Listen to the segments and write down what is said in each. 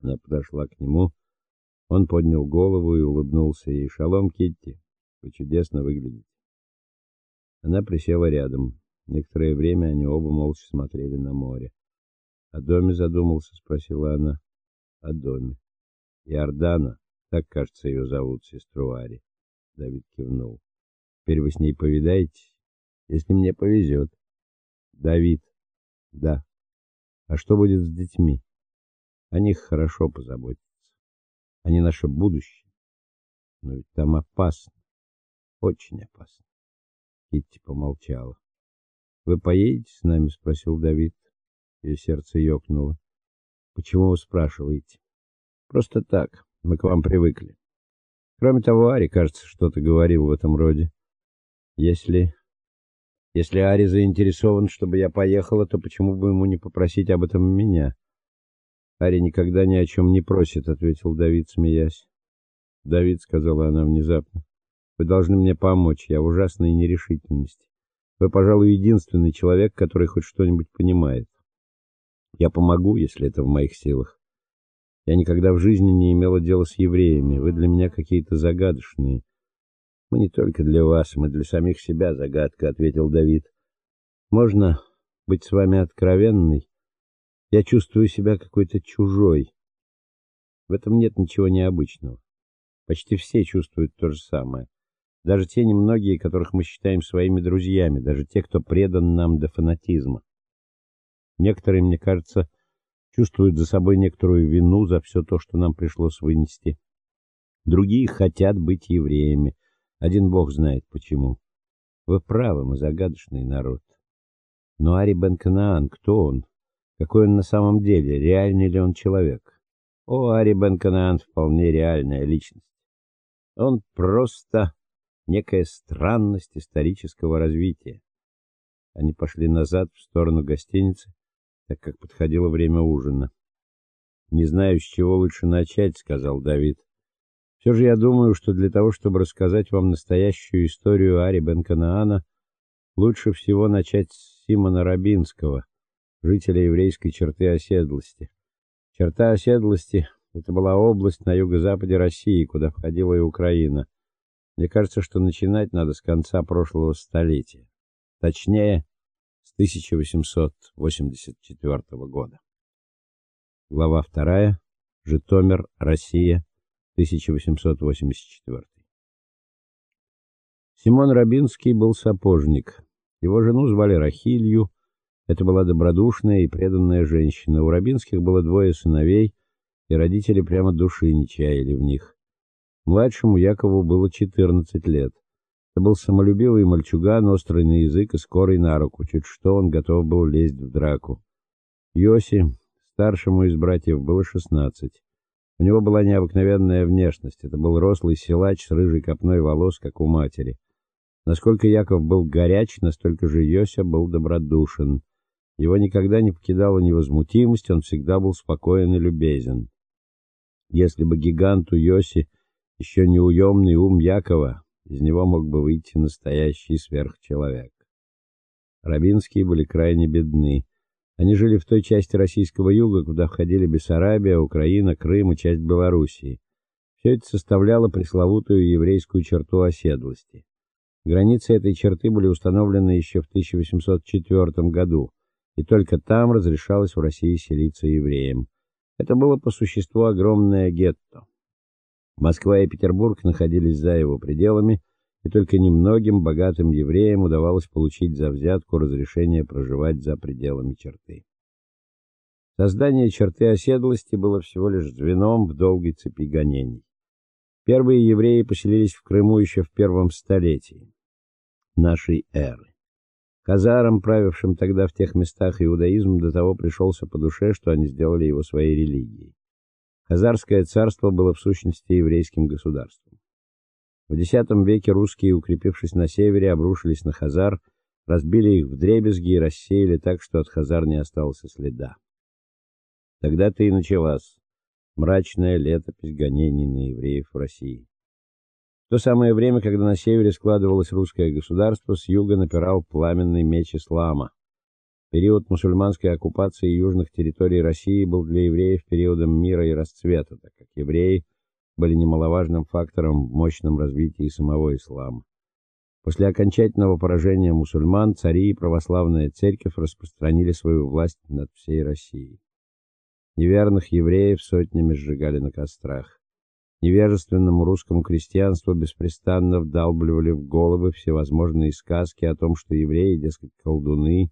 Она подошла к нему. Он поднял голову и улыбнулся ей. "Шалом, Китти. Вы чудесно выглядите". Она присела рядом. Некоторое время они оба молча смотрели на море. "О доме задумался?" спросила она. "О доме. Иордана, так, кажется, ее зовут, сестру Ари". Давид кивнул. "Теперь вы с ней повидаетесь, если мне повезет». Давид. Да. А что будет с детьми? О них хорошо позаботиться. Они наше будущее. Но ведь там опасно. Очень опасно. Китти помолчала. Вы поедете с нами, спросил Давид. Ее сердце ёкнуло. Почему вы спрашиваете? Просто так. Мы к вам привыкли. Кроме того, Ари, кажется, что-то говорил в этом роде. Если если Ари заинтересован, чтобы я поехала, то почему бы ему не попросить об этом меня? Ари никогда ни о чем не просит, ответил Давид, смеясь. Давид сказала она внезапно. Вы должны мне помочь, я в ужасной нерешительности. Вы, пожалуй, единственный человек, который хоть что-нибудь понимает. Я помогу, если это в моих силах. Я никогда в жизни не имела дела с евреями. Вы для меня какие-то загадочные. Мы не только для вас, мы для самих себя загадка, ответил Давид. Можно быть с вами откровенной? Я чувствую себя какой-то чужой. В этом нет ничего необычного. Почти все чувствуют то же самое. Даже те немногие, которых мы считаем своими друзьями, даже те, кто предан нам до фанатизма. Некоторые, мне кажется, чувствуют за собой некоторую вину за все то, что нам пришлось вынести. Другие хотят быть евреями, один бог знает почему. Вы правы, мы загадочный народ. Но Ари бен Канаан, кто он? Какой он на самом деле? Реальный ли он человек? О, Ари бен Канаан вполне реальная личность. Он просто некая странность исторического развития. Они пошли назад в сторону гостиницы, так как подходило время ужина. Не знаю, с чего лучше начать, сказал Давид. Все же я думаю, что для того, чтобы рассказать вам настоящую историю Ари Бен-Канаана, лучше всего начать с Симона Рабинского, жителя еврейской черты оседлости. Черта оседлости это была область на юго-западе России, куда входила и Украина. Мне кажется, что начинать надо с конца прошлого столетия. Точнее, с 1884 года. Глава 2. Житомир, Россия, 1884. Симон Рабинский был сапожник. Его жену звали Рахилью. Это была добродушная и преданная женщина. У Рабинских было двое сыновей, и родители прямо души не чаяли в них. Младшему Якову было 14 лет. Это был самолюбивый мальчуган, острый на язык и скорый на руку. Чуть что он готов был лезть в драку. Йоси, старшему из братьев, было 16. У него была необыкновенная внешность. Это был рослый силач с рыжей копной волос, как у матери. Насколько Яков был горяч, настолько же Йося был добродушен. Его никогда не покидала невозмутимость, он всегда был спокоен и любезен. Если бы гиганту Йоси еще не уемный ум Якова, из него мог бы выйти настоящий сверхчеловек. Рабинские были крайне бедны. Они жили в той части российского юга, куда входили Бессарабия, Украина, Крым и часть Белоруссии. Все это составляло пресловутую еврейскую черту оседлости. Границы этой черты были установлены еще в 1804 году, и только там разрешалось в России селиться евреям. Это было по существу огромное гетто. Москва и Петербург находились за его пределами, и только немногим богатым евреям удавалось получить за взятку разрешение проживать за пределами черты. Создание черты оседлости было всего лишь звеном в долгой цепи гонений. Первые евреи поселились в Крыму еще в первом столетии нашей эры. Хазарам, правившим тогда в тех местах, иудаизм до того пришелся по душе, что они сделали его своей религией. Хазарское царство было в сущности еврейским государством. В X веке русские, укрепившись на севере, обрушились на хазар, разбили их вдребезги и рассеяли так, что от хазар не осталось и следа. Тогда-то и началась мрачная летопись гонений на евреев в России. В то самое время, когда на севере складывалось русское государство, с юга напирал пламенный меч ислама. Период мусульманской оккупации южных территорий России был для евреев периодом мира и расцвета, так как евреи были немаловажным фактором в мощном развитии самого ислама. После окончательного поражения мусульман цари и православная церковь распространили свою власть над всей Россией. Неверных евреев сотнями сжигали на кострах. Невежественному русскому крестьянству беспрестанно вдалбливали в головы всевозможные сказки о том, что евреи, дескать, колдуны,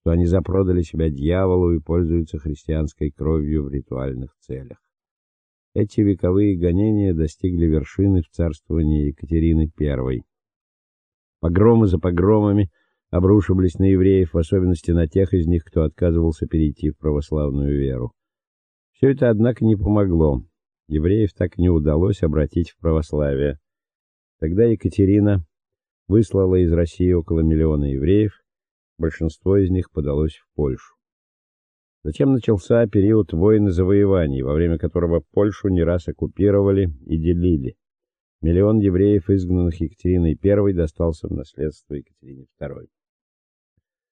что они запродали себя дьяволу и пользуются христианской кровью в ритуальных целях. Эти вековые гонения достигли вершины в царствовании Екатерины I. Погромы за погромами обрушивались на евреев, в особенности на тех из них, кто отказывался перейти в православную веру. Все это, однако, не помогло. Евреев так и не удалось обратить в православие. Тогда Екатерина выслала из России около миллиона евреев, большинство из них подалось в Польшу. Затем начался период войн и завоеваний, во время которого Польшу не раз оккупировали и делили. Миллион евреев, изгнанных Екатериной I, достался в наследство Екатерине II.